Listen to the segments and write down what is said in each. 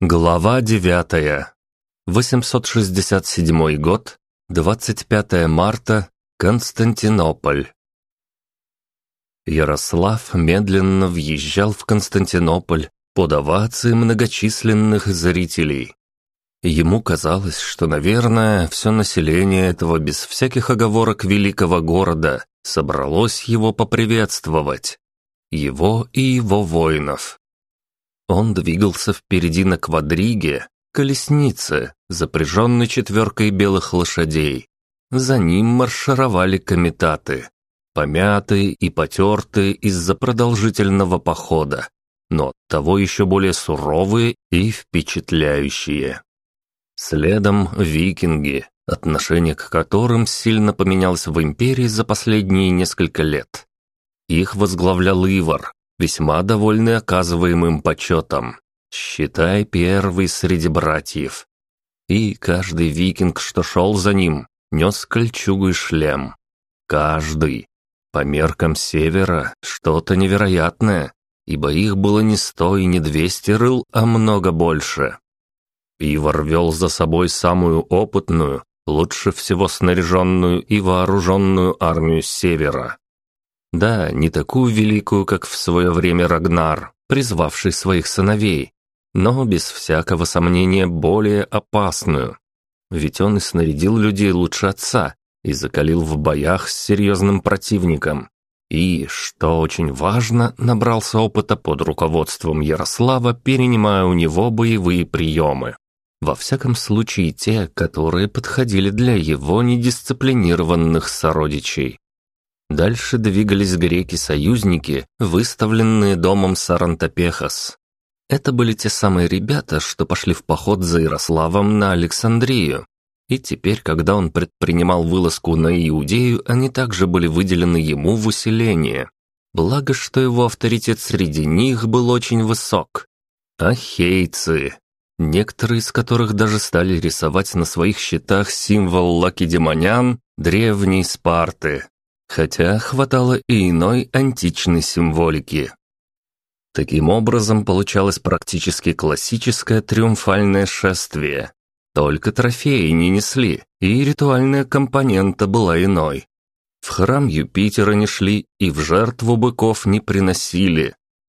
Глава 9. 867 год, 25 марта, Константинополь. Ярослав медленно въезжал в Константинополь под овации многочисленных зрителей. Ему казалось, что, наверное, все население этого без всяких оговорок великого города собралось его поприветствовать. Его и его воинов. Он двигался впереди на квадриге, колеснице, запряженной четверкой белых лошадей. За ним маршировали комитаты, помятые и потертые из-за продолжительного похода, но того еще более суровые и впечатляющие. Следом викинги, отношение к которым сильно поменялось в империи за последние несколько лет. Их возглавлял Ивар, весьма довольный оказываемым почетом. Считай, первый среди братьев. И каждый викинг, что шел за ним, нес кольчугу и шлем. Каждый. По меркам севера что-то невероятное, ибо их было не сто и не двести рыл, а много больше. Ивар вел за собой самую опытную, лучше всего снаряженную и вооруженную армию севера. Да, не такую великую, как в свое время Рагнар, призвавший своих сыновей, но без всякого сомнения более опасную. Ведь он и снарядил людей лучше отца и закалил в боях с серьезным противником. И, что очень важно, набрался опыта под руководством Ярослава, перенимая у него боевые приемы. Во всяком случае, те, которые подходили для его недисциплинированных сородичей. Дальше двигались греки-союзники, выставленные домом Сарантопехас. Это были те самые ребята, что пошли в поход за Ярославом на Александрию. И теперь, когда он предпринимал вылазку на Иудею, они также были выделены ему в усиление. Благо, что его авторитет среди них был очень высок. Ахейцы, некоторые из которых даже стали рисовать на своих щитах символ лакедемонян древней Спарты, хотя хватало и иной античной символики. Таким образом, получалось практически классическое триумфальное шествие. Только трофеи не несли, и ритуальная компонента была иной. В храм Юпитера не шли и в жертву быков не приносили.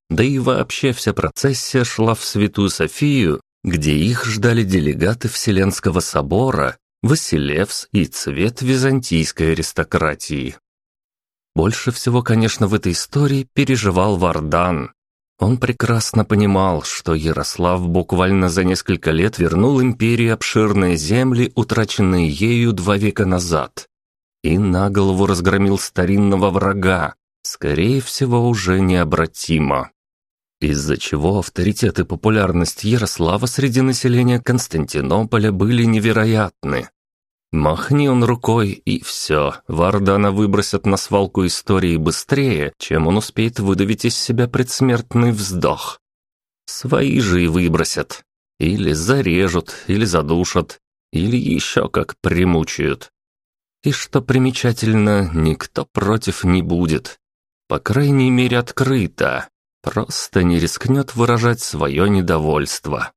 Да и вообще вся процессия шла в Святую Софию, где их ждали делегаты Вселенского собора, Василевс и цвет византийской аристократии. Больше всего, конечно, в этой истории переживал Вардан. Он прекрасно понимал, что Ярослав буквально за несколько лет вернул империи обширные земли, утраченные ею два века назад, и на голову разгромил старинного врага, скорее всего, уже необратимо. Из-за чего авторитет и популярность Ярослава среди населения Константинополя были невероятны. Махни он рукой, и все, Вардана выбросят на свалку истории быстрее, чем он успеет выдавить из себя предсмертный вздох. Свои же и выбросят. Или зарежут, или задушат, или еще как примучают. И что примечательно, никто против не будет. По крайней мере, открыто. Просто не рискнет выражать свое недовольство.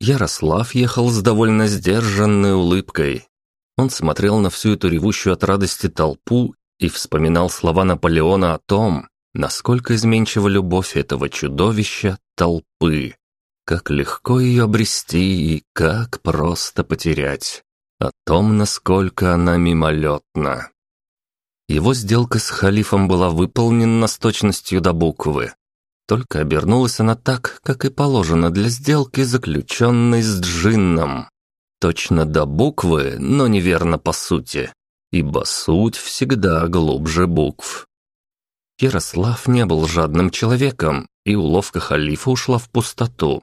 Ярослав ехал с довольно сдержанной улыбкой. Он смотрел на всю эту ревущую от радости толпу и вспоминал слова Наполеона о том, насколько изменчива любовь этого чудовища толпы. Как легко ее обрести и как просто потерять. О том, насколько она мимолетна. Его сделка с халифом была выполнена с точностью до буквы. Только обернулась она так, как и положено для сделки, заключенной с джинном. Точно до буквы, но неверно по сути, ибо суть всегда глубже букв. Ярослав не был жадным человеком, и уловка халифа ушла в пустоту.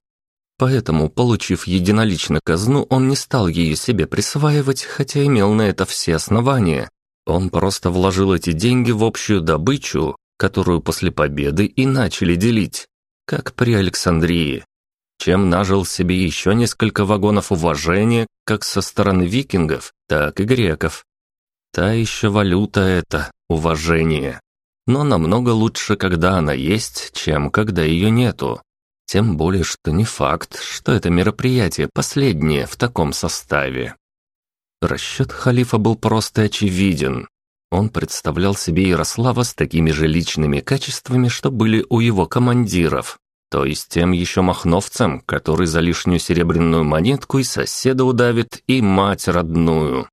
Поэтому, получив единолично казну, он не стал ее себе присваивать, хотя имел на это все основания. Он просто вложил эти деньги в общую добычу, которую после победы и начали делить, как при Александрии, чем нажил себе еще несколько вагонов уважения как со стороны викингов, так и греков. Та еще валюта это, уважение. Но намного лучше, когда она есть, чем когда ее нету. Тем более, что не факт, что это мероприятие последнее в таком составе. Расчет халифа был просто очевиден. Он представлял себе Ярослава с такими же личными качествами, что были у его командиров. То есть тем еще махновцем, который за лишнюю серебряную монетку и соседа удавит, и мать родную.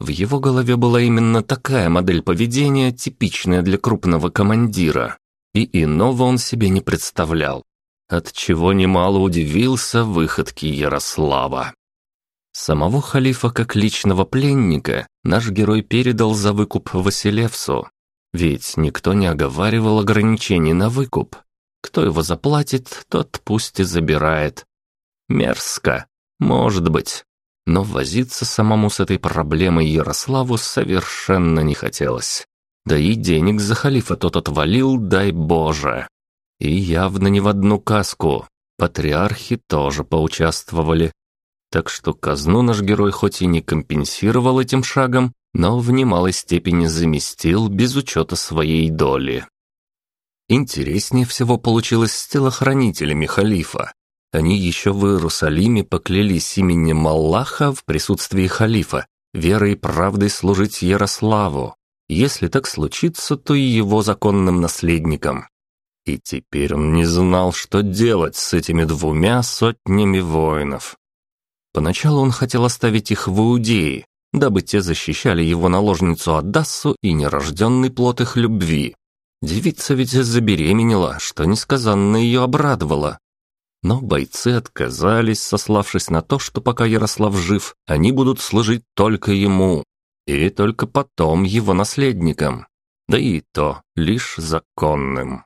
В его голове была именно такая модель поведения, типичная для крупного командира. И иного он себе не представлял. Отчего немало удивился выходке Ярослава. Самого халифа как личного пленника наш герой передал за выкуп Василевсу. Ведь никто не оговаривал ограничений на выкуп. Кто его заплатит, тот пусть и забирает. Мерзко, может быть. Но возиться самому с этой проблемой Ярославу совершенно не хотелось. Да и денег за халифа тот отвалил, дай Боже. И явно не в одну каску. Патриархи тоже поучаствовали, так что казну наш герой хоть и не компенсировал этим шагом, но в немалой степени заместил без учета своей доли. Интереснее всего получилось с телохранителями халифа. Они еще в Иерусалиме поклялись именем Аллаха в присутствии халифа, верой и правдой служить Ярославу. Если так случится, то и его законным наследникам. И теперь он не знал, что делать с этими двумя сотнями воинов. Поначалу он хотел оставить их в Иудее, дабы те защищали его наложницу Адассу и нерожденный плод их любви. Девица ведь забеременела, что несказанно ее обрадовало. Но бойцы отказались, сославшись на то, что пока Ярослав жив, они будут служить только ему, и только потом его наследникам, да и то лишь законным.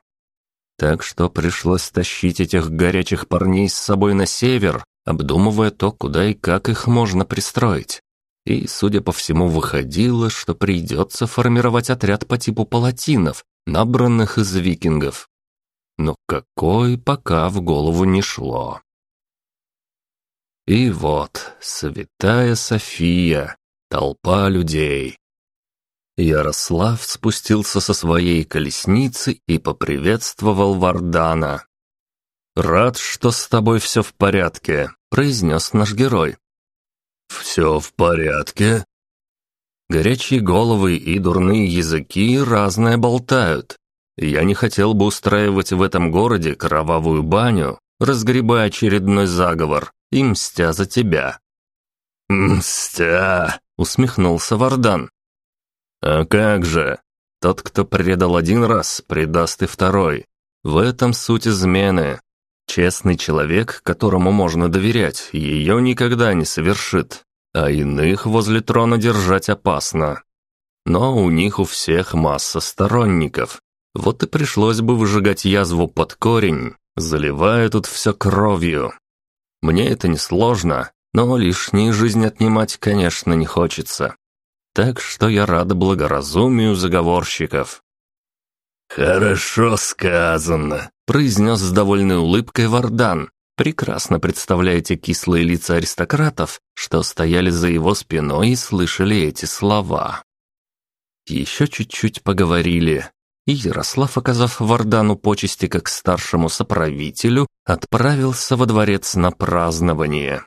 Так что пришлось тащить этих горячих парней с собой на север, обдумывая то, куда и как их можно пристроить. И, судя по всему, выходило, что придется формировать отряд по типу палатинов, набранных из викингов. Но какой пока в голову не шло. И вот, святая София, толпа людей. Ярослав спустился со своей колесницы и поприветствовал Вардана. «Рад, что с тобой все в порядке», — произнес наш герой. «Все в порядке?» Горячие головы и дурные языки разное болтают. Я не хотел бы устраивать в этом городе кровавую баню, разгребая очередной заговор и мстя за тебя». «Мстя!» — усмехнулся Вардан. «А как же? Тот, кто предал один раз, предаст и второй. В этом суть измены. Честный человек, которому можно доверять, ее никогда не совершит, а иных возле трона держать опасно. Но у них у всех масса сторонников. Вот и пришлось бы выжигать язву под корень, заливая тут все кровью. Мне это несложно, но лишней жизнь отнимать, конечно, не хочется. Так что я рад благоразумию заговорщиков. «Хорошо сказано», — произнес с довольной улыбкой Вардан, прекрасно представляя те кислые лица аристократов, что стояли за его спиной и слышали эти слова. Еще чуть-чуть поговорили, и Ярослав, оказав Вардану почести как старшему соправителю, отправился во дворец на празднование.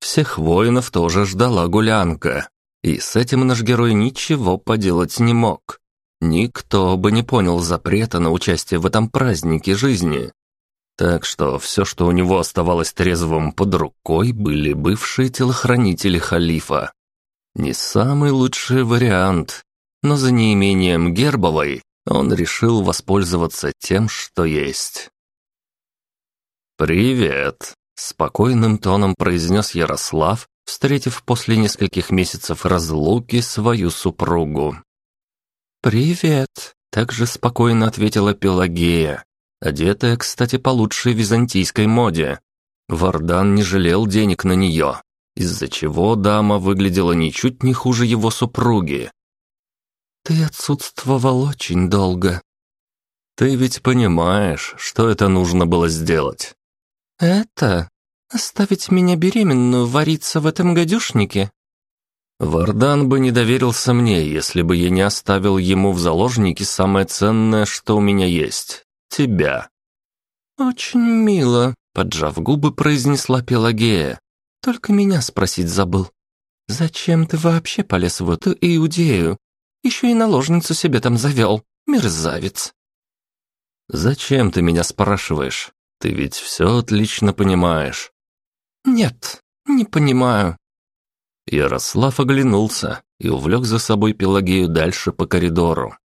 Всех воинов тоже ждала гулянка, и с этим наш герой ничего поделать не мог. Никто бы не понял запрета на участие в этом празднике жизни. Так что все, что у него оставалось трезвым под рукой, были бывшие телохранители халифа. Не самый лучший вариант, но за неимением Гербовой он решил воспользоваться тем, что есть. «Привет», — спокойным тоном произнес Ярослав, встретив после нескольких месяцев разлуки свою супругу. «Привет», — также спокойно ответила Пелагея, одетая, кстати, по лучшей византийской моде. Вардан не жалел денег на нее, из-за чего дама выглядела ничуть не хуже его супруги. «Ты отсутствовал очень долго». «Ты ведь понимаешь, что это нужно было сделать?» «Это? Оставить меня беременную вариться в этом гадюшнике?» Вардан бы не доверился мне, если бы я не оставил ему в заложники самое ценное, что у меня есть — тебя. «Очень мило», — поджав губы, произнесла Пелагея. «Только меня спросить забыл. Зачем ты вообще полез в эту Иудею? Еще и наложницу себе там завел, мерзавец». «Зачем ты меня спрашиваешь? Ты ведь все отлично понимаешь». «Нет, не понимаю». Ярослав оглянулся и увлек за собой Пелагею дальше по коридору.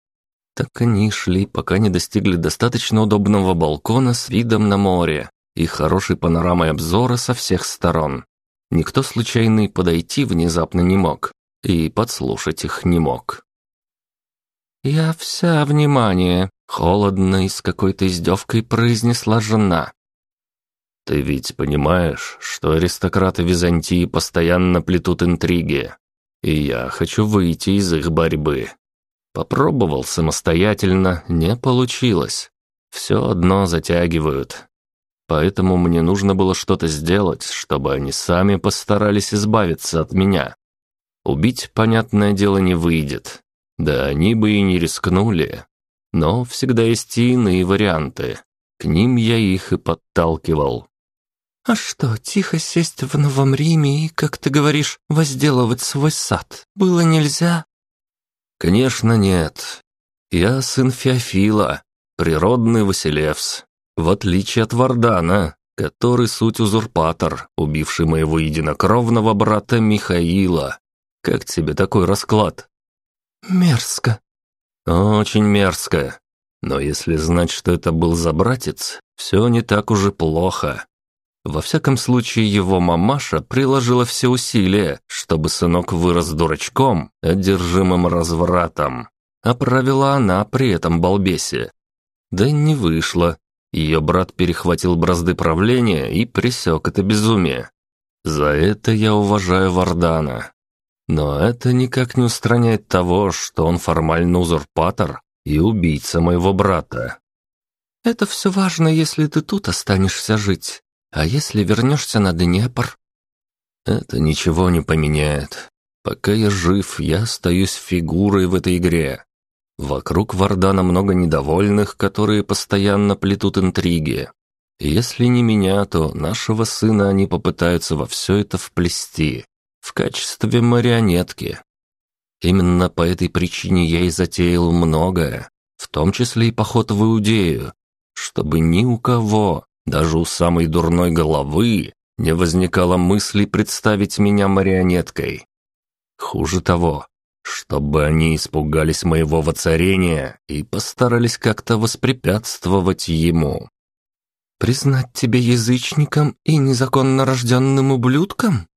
Так они шли, пока не достигли достаточно удобного балкона с видом на море и хорошей панорамой обзора со всех сторон. Никто случайный подойти внезапно не мог и подслушать их не мог. «Я вся внимание», — холодно и с какой-то издевкой произнесла жена. «Ты ведь понимаешь, что аристократы Византии постоянно плетут интриги, и я хочу выйти из их борьбы. Попробовал самостоятельно, не получилось. Все одно затягивают. Поэтому мне нужно было что-то сделать, чтобы они сами постарались избавиться от меня. Убить, понятное дело, не выйдет. Да они бы и не рискнули. Но всегда есть и иные варианты. К ним я их и подталкивал. «А что, тихо сесть в Новом Риме и, как ты говоришь, возделывать свой сад было нельзя?» «Конечно нет. Я сын Феофила, природный Василевс, в отличие от Вардана, который суть узурпатор, убивший моего единокровного брата Михаила. Как тебе такой расклад?» «Мерзко». «Очень мерзко. Но если знать, что это был за братец, все не так уже плохо. Во всяком случае, его мамаша приложила все усилия, чтобы сынок вырос дурачком, одержимым развратом. А правила она при этом балбесе. Да не вышло. Ее брат перехватил бразды правления и пресек это безумие. За это я уважаю Вардана. Но это никак не устраняет того, что он формально узурпатор и убийца моего брата. «Это все важно, если ты тут останешься жить. А если вернешься на Днепр?» «Это ничего не поменяет. Пока я жив, я остаюсь фигурой в этой игре. Вокруг Вардана много недовольных, которые постоянно плетут интриги. Если не меня, то нашего сына они попытаются во все это вплести, в качестве марионетки. Именно по этой причине я и затеял многое, в том числе и поход в Иудею, чтобы ни у кого, даже у самой дурной головы не возникало мысли представить меня марионеткой. Хуже того, чтобы они испугались моего воцарения и постарались как-то воспрепятствовать ему. «Признать тебя язычником и незаконно рожденным ублюдком?»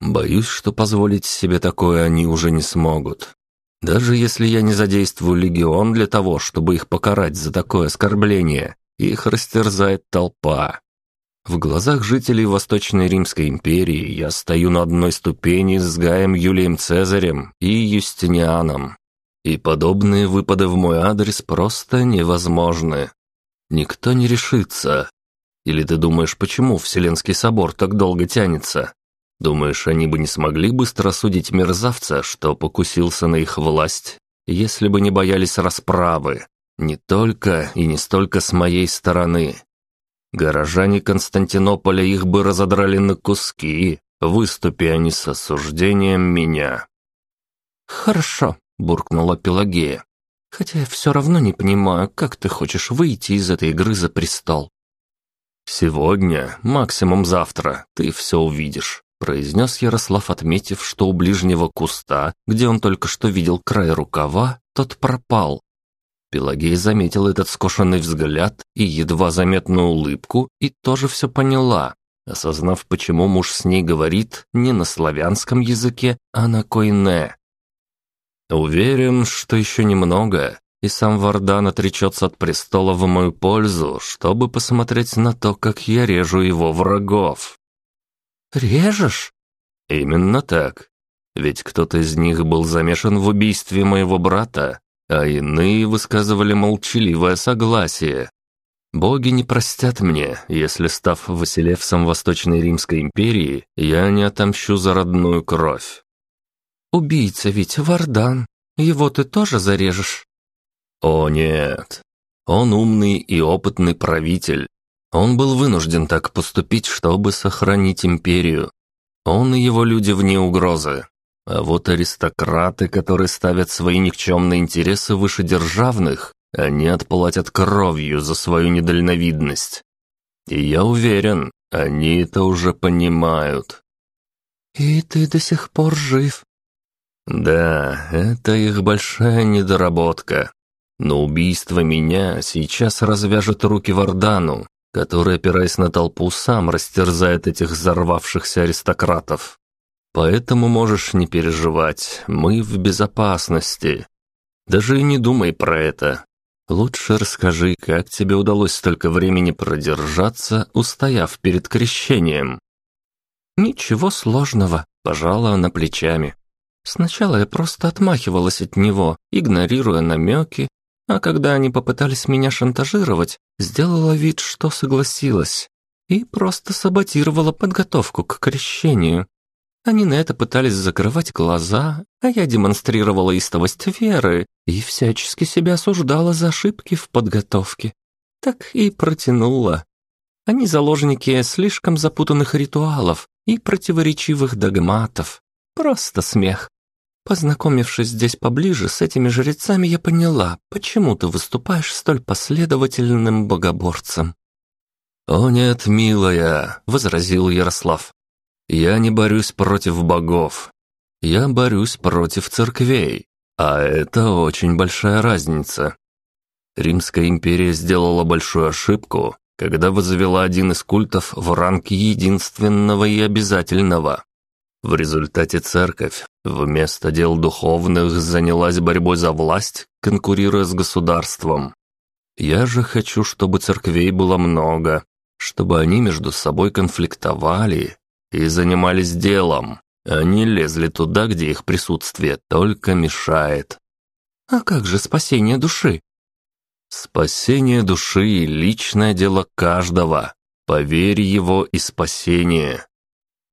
Боюсь, что позволить себе такое они уже не смогут. Даже если я не задействую легион для того, чтобы их покарать за такое оскорбление, их растерзает толпа. В глазах жителей Восточной Римской империи я стою на одной ступени с Гаем Юлием Цезарем и Юстинианом. И подобные выпады в мой адрес просто невозможны. Никто не решится. Или ты думаешь, почему Вселенский собор так долго тянется? Думаешь, они бы не смогли быстро судить мерзавца, что покусился на их власть, если бы не боялись расправы? Не только и не столько с моей стороны. Горожане Константинополя их бы разодрали на куски, выступи они с осуждением меня. «Хорошо», — буркнула Пелагея. «Хотя я все равно не понимаю, как ты хочешь выйти из этой игры за престол». «Сегодня, максимум завтра, ты все увидишь», — произнес Ярослав, отметив, что у ближнего куста, где он только что видел край рукава, тот пропал, Пелагея заметила этот скошенный взгляд и едва заметную улыбку и тоже все поняла, осознав, почему муж с ней говорит не на славянском языке, а на койне. Уверен, что еще немного, и сам Вардан отречется от престола в мою пользу, чтобы посмотреть на то, как я режу его врагов. «Режешь?» «Именно так. Ведь кто-то из них был замешан в убийстве моего брата, а иные высказывали молчаливое согласие. Боги не простят мне, если, став Василевсом Восточной Римской империи, я не отомщу за родную кровь. Убийца ведь Вардан, его ты тоже зарежешь? О нет, он умный и опытный правитель, Он был вынужден так поступить, чтобы сохранить империю. Он и его люди вне угрозы. А вот аристократы, которые ставят свои никчемные интересы выше державных, они отплатят кровью за свою недальновидность. И я уверен, они это уже понимают. «И ты до сих пор жив?» «Да, это их большая недоработка. Но убийство меня сейчас развяжет руки Вардану, который, опираясь на толпу, сам растерзает этих взорвавшихся аристократов. Поэтому можешь не переживать, мы в безопасности. Даже и не думай про это. Лучше расскажи, как тебе удалось столько времени продержаться, устояв перед крещением. Ничего сложного, пожала она плечами. Сначала я просто отмахивалась от него, игнорируя намеки, а когда они попытались меня шантажировать, сделала вид, что согласилась, и просто саботировала подготовку к крещению. Они на это пытались закрывать глаза, а я демонстрировала истовость веры и всячески себя осуждала за ошибки в подготовке. Так и протянула. Они заложники слишком запутанных ритуалов и противоречивых догматов. Просто смех. Познакомившись здесь поближе с этими жрецами, я поняла, почему ты выступаешь столь последовательным богоборцем. «О нет, милая», — возразил Ярослав. «Я не борюсь против богов. Я борюсь против церквей, а это очень большая разница. Римская империя сделала большую ошибку, когда возвела один из культов в ранг единственного и обязательного. В результате церковь вместо дел духовных занялась борьбой за власть, конкурируя с государством. Я же хочу, чтобы церквей было много, чтобы они между собой конфликтовали и занимались делом, не лезли туда, где их присутствие только мешает. А как же спасение души? Спасение души – личное дело каждого. Поверь его и спасение.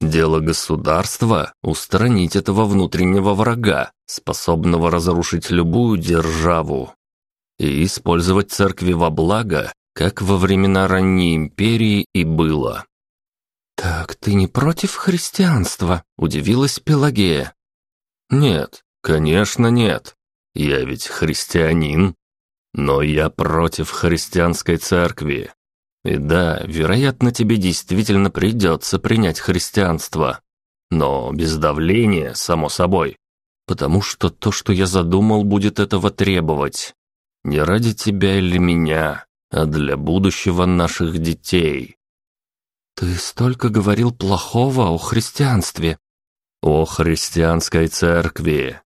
Дело государства – устранить этого внутреннего врага, способного разрушить любую державу. И использовать церкви во благо, как во времена ранней империи и было. «Так ты не против христианства?» – удивилась Пелагея. «Нет, конечно нет. Я ведь христианин. Но я против христианской церкви. И да, вероятно, тебе действительно придется принять христианство. Но без давления, само собой. Потому что то, что я задумал, будет этого требовать. Не ради тебя или меня, а для будущего наших детей. Ты столько говорил плохого о христианстве. О христианской церкви.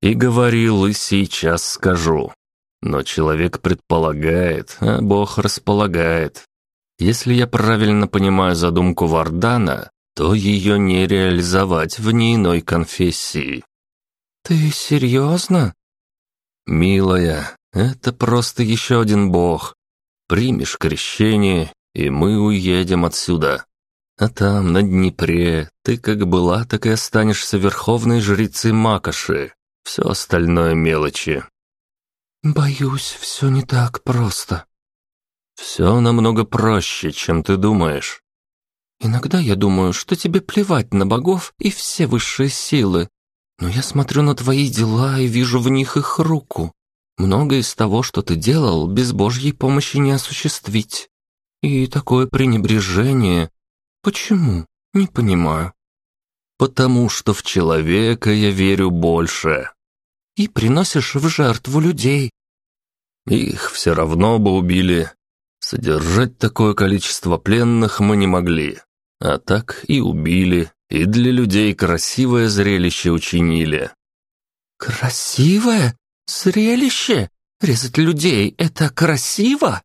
И говорил, и сейчас скажу. Но человек предполагает, а Бог располагает. Если я правильно понимаю задумку Вардана, то ее не реализовать в ни иной конфессии. «Ты серьезно?» «Милая, это просто еще один бог. Примешь крещение, и мы уедем отсюда. А там, на Днепре, ты как была, так и останешься верховной жрицей Макоши. Все остальное мелочи». «Боюсь, все не так просто», все намного проще, чем ты думаешь. Иногда я думаю, что тебе плевать на богов и все высшие силы. Но я смотрю на твои дела и вижу в них их руку. Многое из того, что ты делал, без Божьей помощи не осуществить. И такое пренебрежение. Почему? Не понимаю. Потому что в человека я верю больше. И приносишь в жертву людей. Их все равно бы убили, Содержать такое количество пленных мы не могли, а так и убили, и для людей красивое зрелище учинили. «Красивое? Зрелище? Резать людей — это красиво?»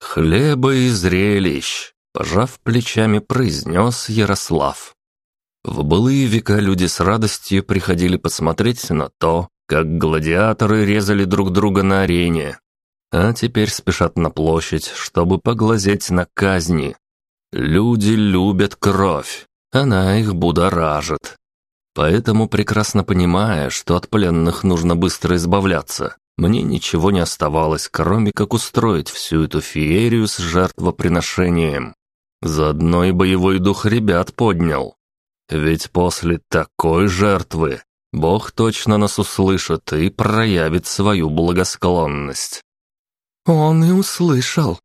«Хлеба и зрелищ», — пожав плечами, произнес Ярослав. В былые века люди с радостью приходили посмотреть на то, как гладиаторы резали друг друга на арене, а теперь спешат на площадь, чтобы поглазеть на казни. Люди любят кровь, она их будоражит. Поэтому, прекрасно понимая, что от пленных нужно быстро избавляться, мне ничего не оставалось, кроме как устроить всю эту феерию с жертвоприношением. Заодно и боевой дух ребят поднял. Ведь после такой жертвы Бог точно нас услышит и проявит свою благосклонность. Он и услышал.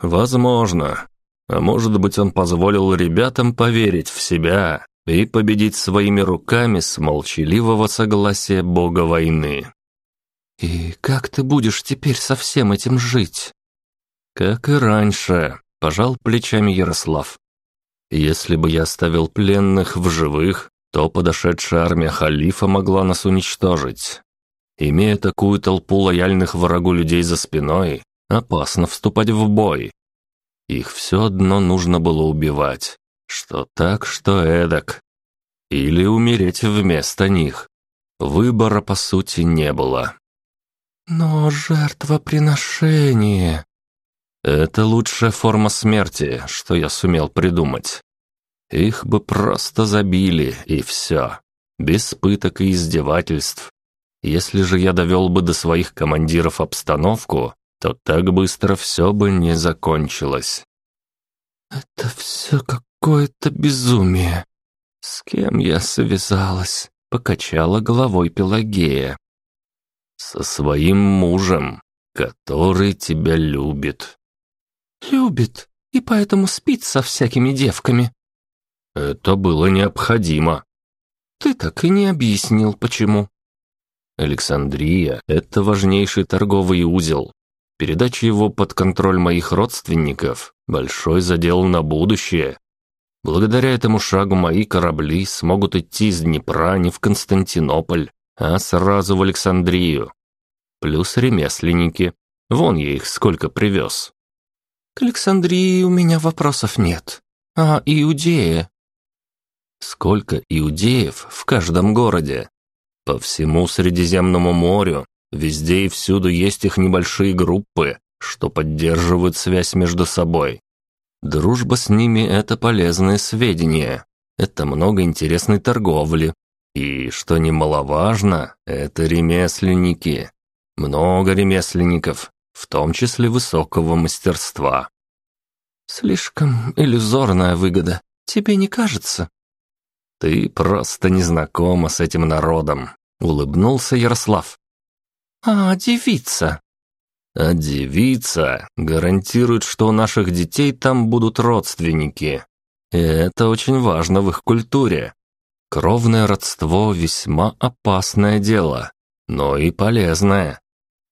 Возможно. А может быть, он позволил ребятам поверить в себя и победить своими руками с молчаливого согласия Бога войны. «И как ты будешь теперь со всем этим жить?» «Как и раньше», — пожал плечами Ярослав. «Если бы я оставил пленных в живых, то подошедшая армия халифа могла нас уничтожить. Имея такую толпу лояльных врагу людей за спиной, опасно вступать в бой. Их все одно нужно было убивать, что так, что эдак. Или умереть вместо них. Выбора, по сути, не было. Но жертвоприношение... Это лучшая форма смерти, что я сумел придумать. Их бы просто забили, и все. Без пыток и издевательств. Если же я довел бы до своих командиров обстановку, то так быстро все бы не закончилось. «Это все какое-то безумие. С кем я связалась?» — покачала головой Пелагея. «Со своим мужем, который тебя любит». «Любит, и поэтому спит со всякими девками», это было необходимо. Ты так и не объяснил, почему. Александрия – это важнейший торговый узел. Передача его под контроль моих родственников – большой задел на будущее. Благодаря этому шагу мои корабли смогут идти из Днепра не в Константинополь, а сразу в Александрию. Плюс ремесленники. Вон я их сколько привез. К Александрии у меня вопросов нет. А Иудея Сколько иудеев в каждом городе? По всему Средиземному морю, везде и всюду есть их небольшие группы, что поддерживают связь между собой. Дружба с ними – это полезные сведения, это много интересной торговли. И, что немаловажно, это ремесленники. Много ремесленников, в том числе высокого мастерства. Слишком иллюзорная выгода, тебе не кажется? «Ты просто не знакома с этим народом», — улыбнулся Ярослав. «А девица?» «А девица гарантирует, что у наших детей там будут родственники. И это очень важно в их культуре. Кровное родство — весьма опасное дело, но и полезное.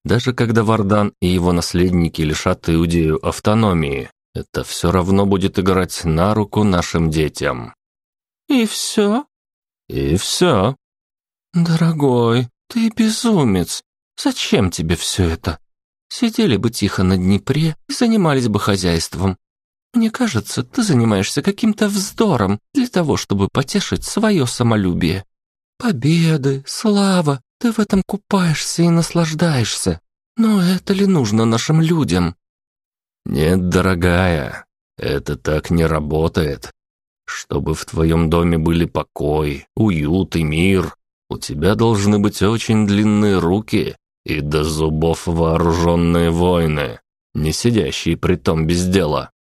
Даже когда Вардан и его наследники лишат Иудею автономии, это все равно будет играть на руку нашим детям». «И все?» «И все». «Дорогой, ты безумец. Зачем тебе все это? Сидели бы тихо на Днепре и занимались бы хозяйством. Мне кажется, ты занимаешься каким-то вздором для того, чтобы потешить свое самолюбие. Победы, слава, ты в этом купаешься и наслаждаешься. Но это ли нужно нашим людям?» «Нет, дорогая, это так не работает. Чтобы в твоем доме были покой, уют и мир, у тебя должны быть очень длинные руки и до зубов вооруженные воины, не сидящие при том без дела.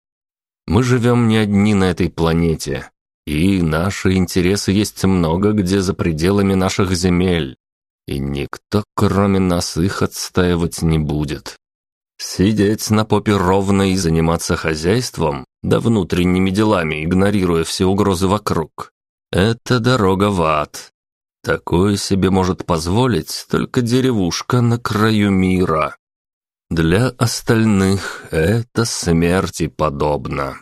Мы живем не одни на этой планете, и наши интересы есть много где за пределами наших земель, и никто, кроме нас, их отстаивать не будет. Сидеть на попе ровно и заниматься хозяйством, да внутренними делами, игнорируя все угрозы вокруг. Это дорога в ад. Такое себе может позволить только деревушка на краю мира. Для остальных это смерти подобно.